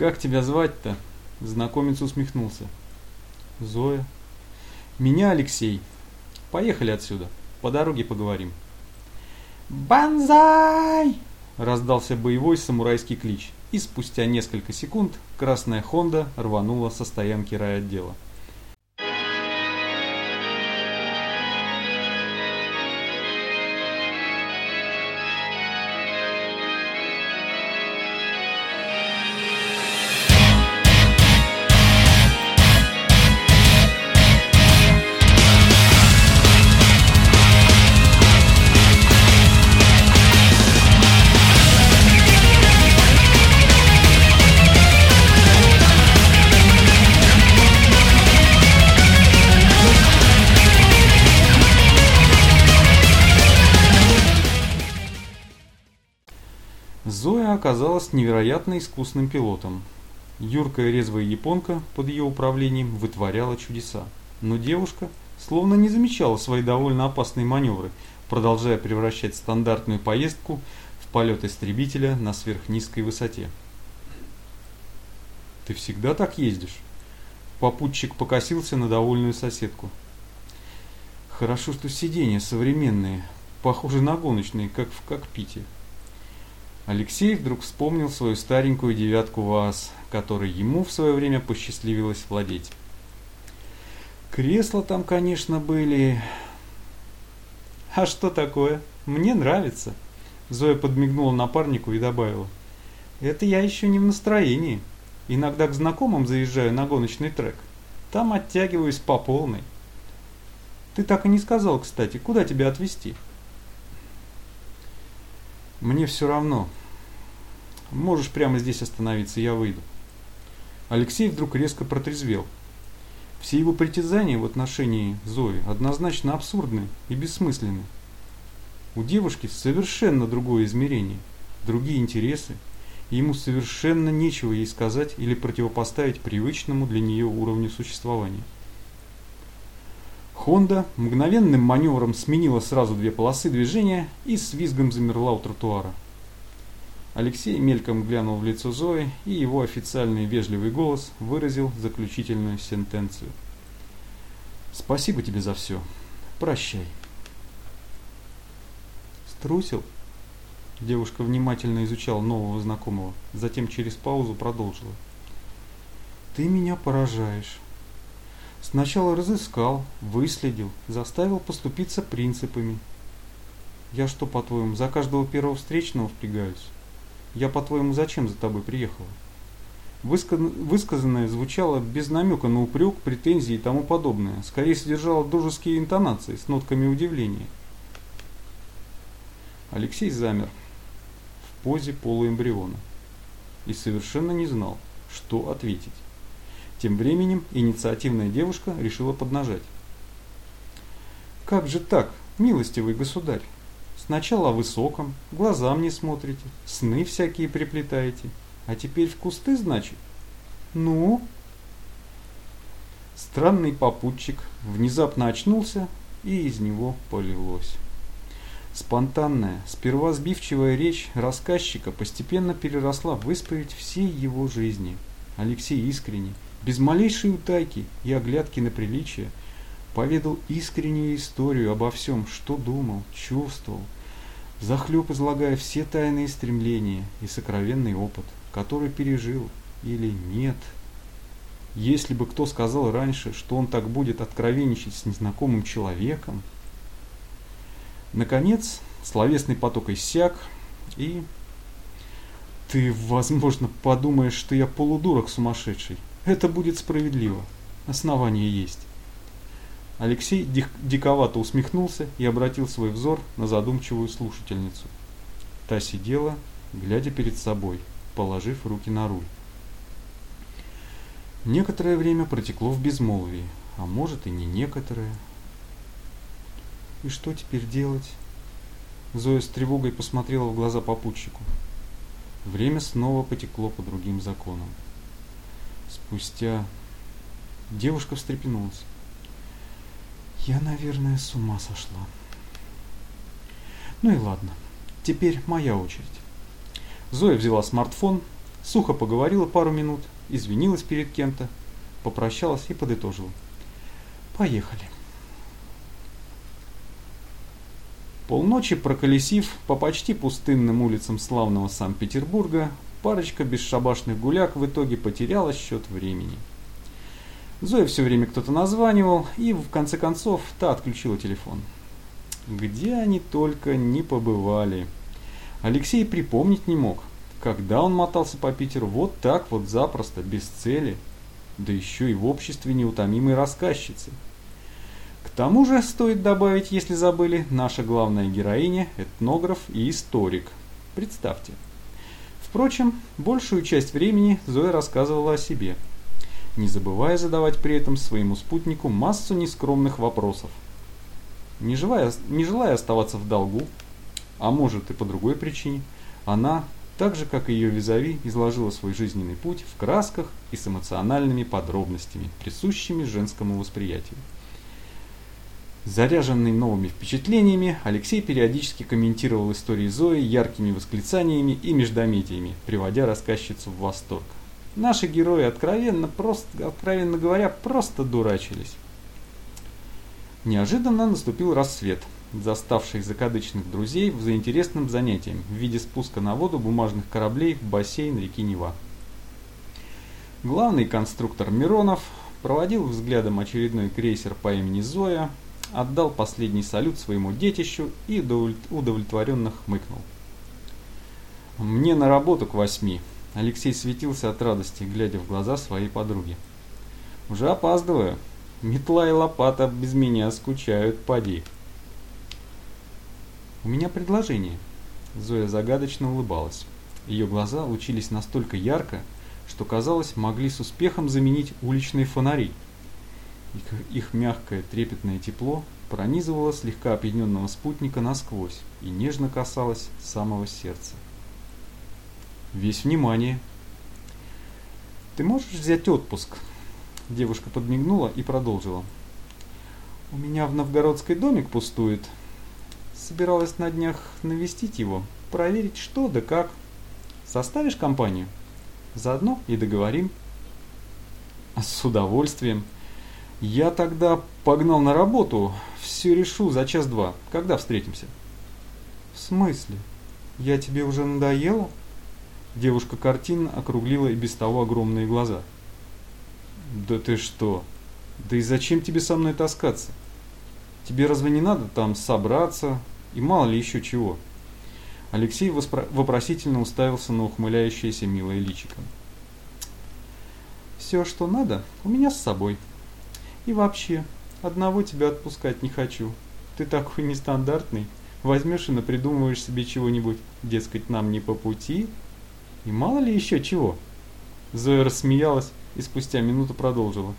«Как тебя звать-то?» Знакомец усмехнулся. «Зоя». «Меня Алексей. Поехали отсюда. По дороге поговорим». «Банзай!» – раздался боевой самурайский клич, и спустя несколько секунд красная Хонда рванула со стоянки райотдела. Зоя оказалась невероятно искусным пилотом. Юркая резвая японка под ее управлением вытворяла чудеса. Но девушка словно не замечала свои довольно опасные маневры, продолжая превращать стандартную поездку в полет истребителя на сверхнизкой высоте. «Ты всегда так ездишь?» Попутчик покосился на довольную соседку. «Хорошо, что сиденья современные, похожи на гоночные, как в кокпите». Алексей вдруг вспомнил свою старенькую девятку ВАЗ, которой ему в свое время посчастливилось владеть. Кресла там, конечно, были... А что такое? Мне нравится. Зоя подмигнула напарнику и добавила. Это я еще не в настроении. Иногда к знакомым заезжаю на гоночный трек. Там оттягиваюсь по полной. Ты так и не сказал, кстати, куда тебя отвезти? Мне все равно, Можешь прямо здесь остановиться, я выйду. Алексей вдруг резко протрезвел. Все его притязания в отношении Зои однозначно абсурдны и бессмысленны. У девушки совершенно другое измерение, другие интересы, и ему совершенно нечего ей сказать или противопоставить привычному для нее уровню существования. Хонда мгновенным маневром сменила сразу две полосы движения и с визгом замерла у тротуара. Алексей мельком глянул в лицо Зои, и его официальный вежливый голос выразил заключительную сентенцию. «Спасибо тебе за все. Прощай». «Струсил?» Девушка внимательно изучала нового знакомого, затем через паузу продолжила. «Ты меня поражаешь. Сначала разыскал, выследил, заставил поступиться принципами. Я что, по-твоему, за каждого первого встречного впрягаюсь?» Я, по-твоему, зачем за тобой приехала? Высказанное звучало без намека на упрек, претензии и тому подобное. Скорее содержало дружеские интонации с нотками удивления. Алексей замер в позе полуэмбриона и совершенно не знал, что ответить. Тем временем инициативная девушка решила поднажать. «Как же так, милостивый государь? Сначала о высоком, глазам не смотрите, сны всякие приплетаете. А теперь в кусты, значит? Ну? Странный попутчик внезапно очнулся, и из него полилось. Спонтанная, сперва сбивчивая речь рассказчика постепенно переросла в исповедь всей его жизни. Алексей искренне, без малейшей утайки и оглядки на приличие, поведал искреннюю историю обо всем, что думал, чувствовал, захлеб излагая все тайные стремления и сокровенный опыт, который пережил или нет. Если бы кто сказал раньше, что он так будет откровенничать с незнакомым человеком. Наконец, словесный поток иссяк, и... Ты, возможно, подумаешь, что я полудурок сумасшедший. Это будет справедливо. Основания есть. Алексей диковато усмехнулся и обратил свой взор на задумчивую слушательницу. Та сидела, глядя перед собой, положив руки на руль. Некоторое время протекло в безмолвии, а может и не некоторое. И что теперь делать? Зоя с тревогой посмотрела в глаза попутчику. Время снова потекло по другим законам. Спустя... Девушка встрепенулась. Я, наверное, с ума сошла. Ну и ладно. Теперь моя очередь. Зоя взяла смартфон, Сухо поговорила пару минут, извинилась перед кем-то, попрощалась и подытожила. Поехали. Полночи проколесив по почти пустынным улицам славного Санкт-Петербурга, парочка бесшабашных гуляк в итоге потеряла счет времени. Зоя все время кто-то названивал, и в конце концов та отключила телефон. Где они только не побывали. Алексей припомнить не мог, когда он мотался по Питеру вот так вот запросто, без цели, да еще и в обществе неутомимой рассказчицы – к тому же, стоит добавить, если забыли, наша главная героиня – этнограф и историк. Представьте. Впрочем, большую часть времени Зоя рассказывала о себе, не забывая задавать при этом своему спутнику массу нескромных вопросов. Не желая, не желая оставаться в долгу, а может и по другой причине, она, так же как и ее визави, изложила свой жизненный путь в красках и с эмоциональными подробностями, присущими женскому восприятию. Заряженный новыми впечатлениями, Алексей периодически комментировал истории Зои яркими восклицаниями и междометиями, приводя рассказчицу в восторг. Наши герои, откровенно, просто, откровенно говоря, просто дурачились. Неожиданно наступил рассвет, заставший закадычных друзей за интересным занятием в виде спуска на воду бумажных кораблей в бассейн реки Нева. Главный конструктор Миронов проводил взглядом очередной крейсер по имени Зоя, отдал последний салют своему детищу и удовлетворенно хмыкнул. «Мне на работу к восьми», — Алексей светился от радости, глядя в глаза своей подруги. «Уже опаздываю. Метла и лопата без меня скучают, поди». «У меня предложение». Зоя загадочно улыбалась. Ее глаза лучились настолько ярко, что, казалось, могли с успехом заменить уличные фонари — их, их мягкое трепетное тепло пронизывало слегка опьяненного спутника насквозь и нежно касалось самого сердца. Весь внимание. «Ты можешь взять отпуск?» Девушка подмигнула и продолжила. «У меня в Новгородской домик пустует. Собиралась на днях навестить его, проверить что да как. Составишь компанию? Заодно и договорим». «С удовольствием», я тогда погнал на работу, все решу за час-два. Когда встретимся? В смысле? Я тебе уже надоела? Девушка картинно округлила и без того огромные глаза. Да ты что? Да и зачем тебе со мной таскаться? Тебе разве не надо там собраться и мало ли еще чего? Алексей вопросительно уставился на ухмыляющееся милое личико. Все, что надо, у меня с собой. И вообще, одного тебя отпускать не хочу. Ты такой нестандартный. Возьмешь и напридумываешь себе чего-нибудь, дескать, нам не по пути. И мало ли еще чего. Зоя рассмеялась и спустя минуту продолжила.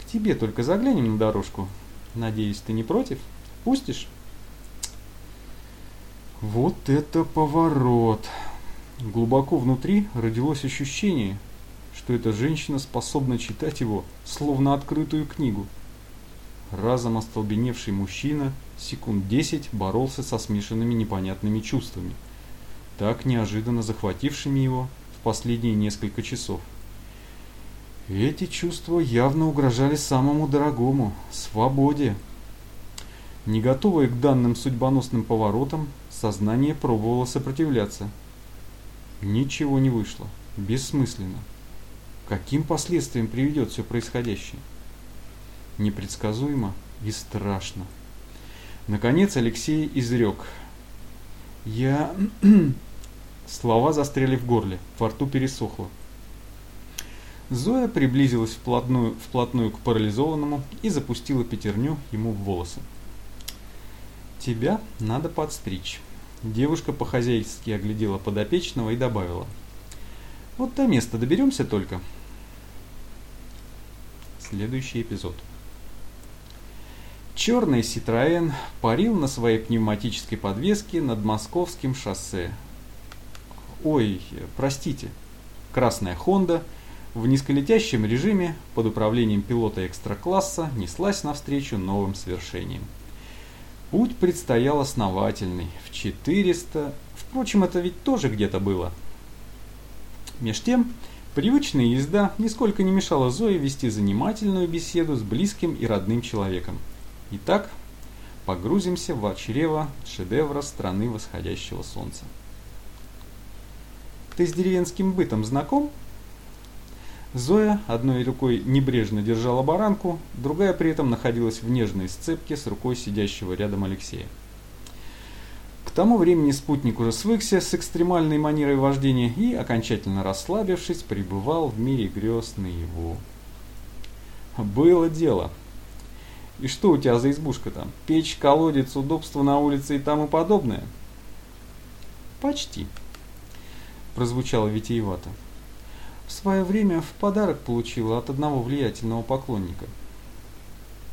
К тебе только заглянем на дорожку. Надеюсь, ты не против? Пустишь? Вот это поворот! Глубоко внутри родилось ощущение, что эта женщина способна читать его, словно открытую книгу. Разом остолбеневший мужчина секунд десять боролся со смешанными непонятными чувствами, так неожиданно захватившими его в последние несколько часов. Эти чувства явно угрожали самому дорогому – свободе. Не готовое к данным судьбоносным поворотам, сознание пробовало сопротивляться. Ничего не вышло. Бессмысленно. Каким последствиям приведет все происходящее? Непредсказуемо и страшно. Наконец Алексей изрек. Я... Слова застряли в горле, во рту пересохло. Зоя приблизилась вплотную, вплотную к парализованному и запустила пятерню ему в волосы. «Тебя надо подстричь». Девушка по-хозяйски оглядела подопечного и добавила – вот до места доберемся только. Следующий эпизод. Черный Ситроен парил на своей пневматической подвеске над московским шоссе. Ой, простите. Красная Хонда в низколетящем режиме под управлением пилота экстра-класса неслась навстречу новым свершениям. Путь предстоял основательный, в 400... Впрочем, это ведь тоже где-то было. Меж тем, привычная езда нисколько не мешала Зое вести занимательную беседу с близким и родным человеком. Итак, погрузимся в чрево шедевра страны восходящего солнца. Ты с деревенским бытом знаком? Зоя одной рукой небрежно держала баранку, другая при этом находилась в нежной сцепке с рукой сидящего рядом Алексея. К тому времени спутник уже свыкся с экстремальной манерой вождения и, окончательно расслабившись, пребывал в мире грез наяву. Было дело. И что у тебя за избушка там? Печь, колодец, удобство на улице и тому подобное? Почти. Прозвучало витиевато. В свое время в подарок получила от одного влиятельного поклонника.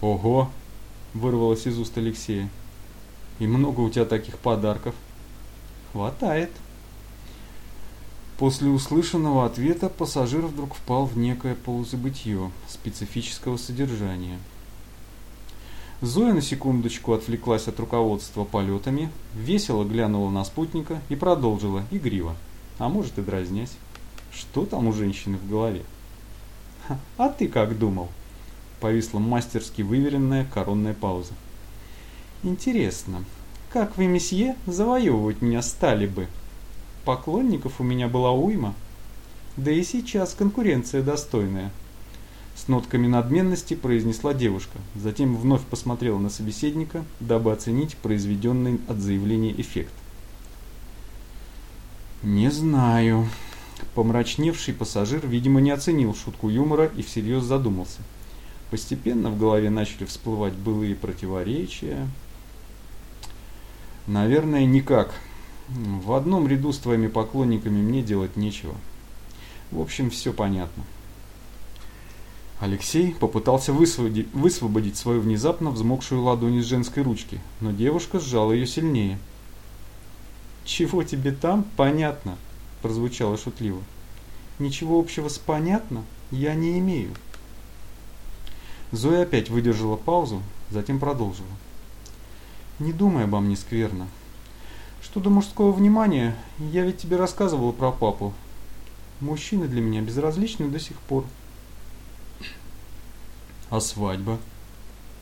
Ого! Вырвалось из уст Алексея. И много у тебя таких подарков? Хватает. После услышанного ответа пассажир вдруг впал в некое полузабытье специфического содержания. Зоя на секундочку отвлеклась от руководства полетами, весело глянула на спутника и продолжила игриво, а может и дразнясь. Что там у женщины в голове? «А ты как думал?» Повисла мастерски выверенная коронная пауза. «Интересно, как вы, месье, завоевывать меня стали бы? Поклонников у меня была уйма. Да и сейчас конкуренция достойная. С нотками надменности произнесла девушка, затем вновь посмотрела на собеседника, дабы оценить произведенный от заявления эффект. «Не знаю». Помрачневший пассажир, видимо, не оценил шутку юмора и всерьез задумался. Постепенно в голове начали всплывать былые противоречия. «Наверное, никак. В одном ряду с твоими поклонниками мне делать нечего. В общем, все понятно». Алексей попытался высвободить, свою внезапно взмокшую ладонь из женской ручки, но девушка сжала ее сильнее. «Чего тебе там? Понятно», – прозвучало шутливо. «Ничего общего с «понятно» я не имею». Зоя опять выдержала паузу, затем продолжила. «Не думай обо мне скверно. Что до мужского внимания, я ведь тебе рассказывала про папу. Мужчины для меня безразличны до сих пор». «А свадьба?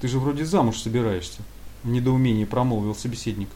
Ты же вроде замуж собираешься», – в недоумении промолвил собеседник.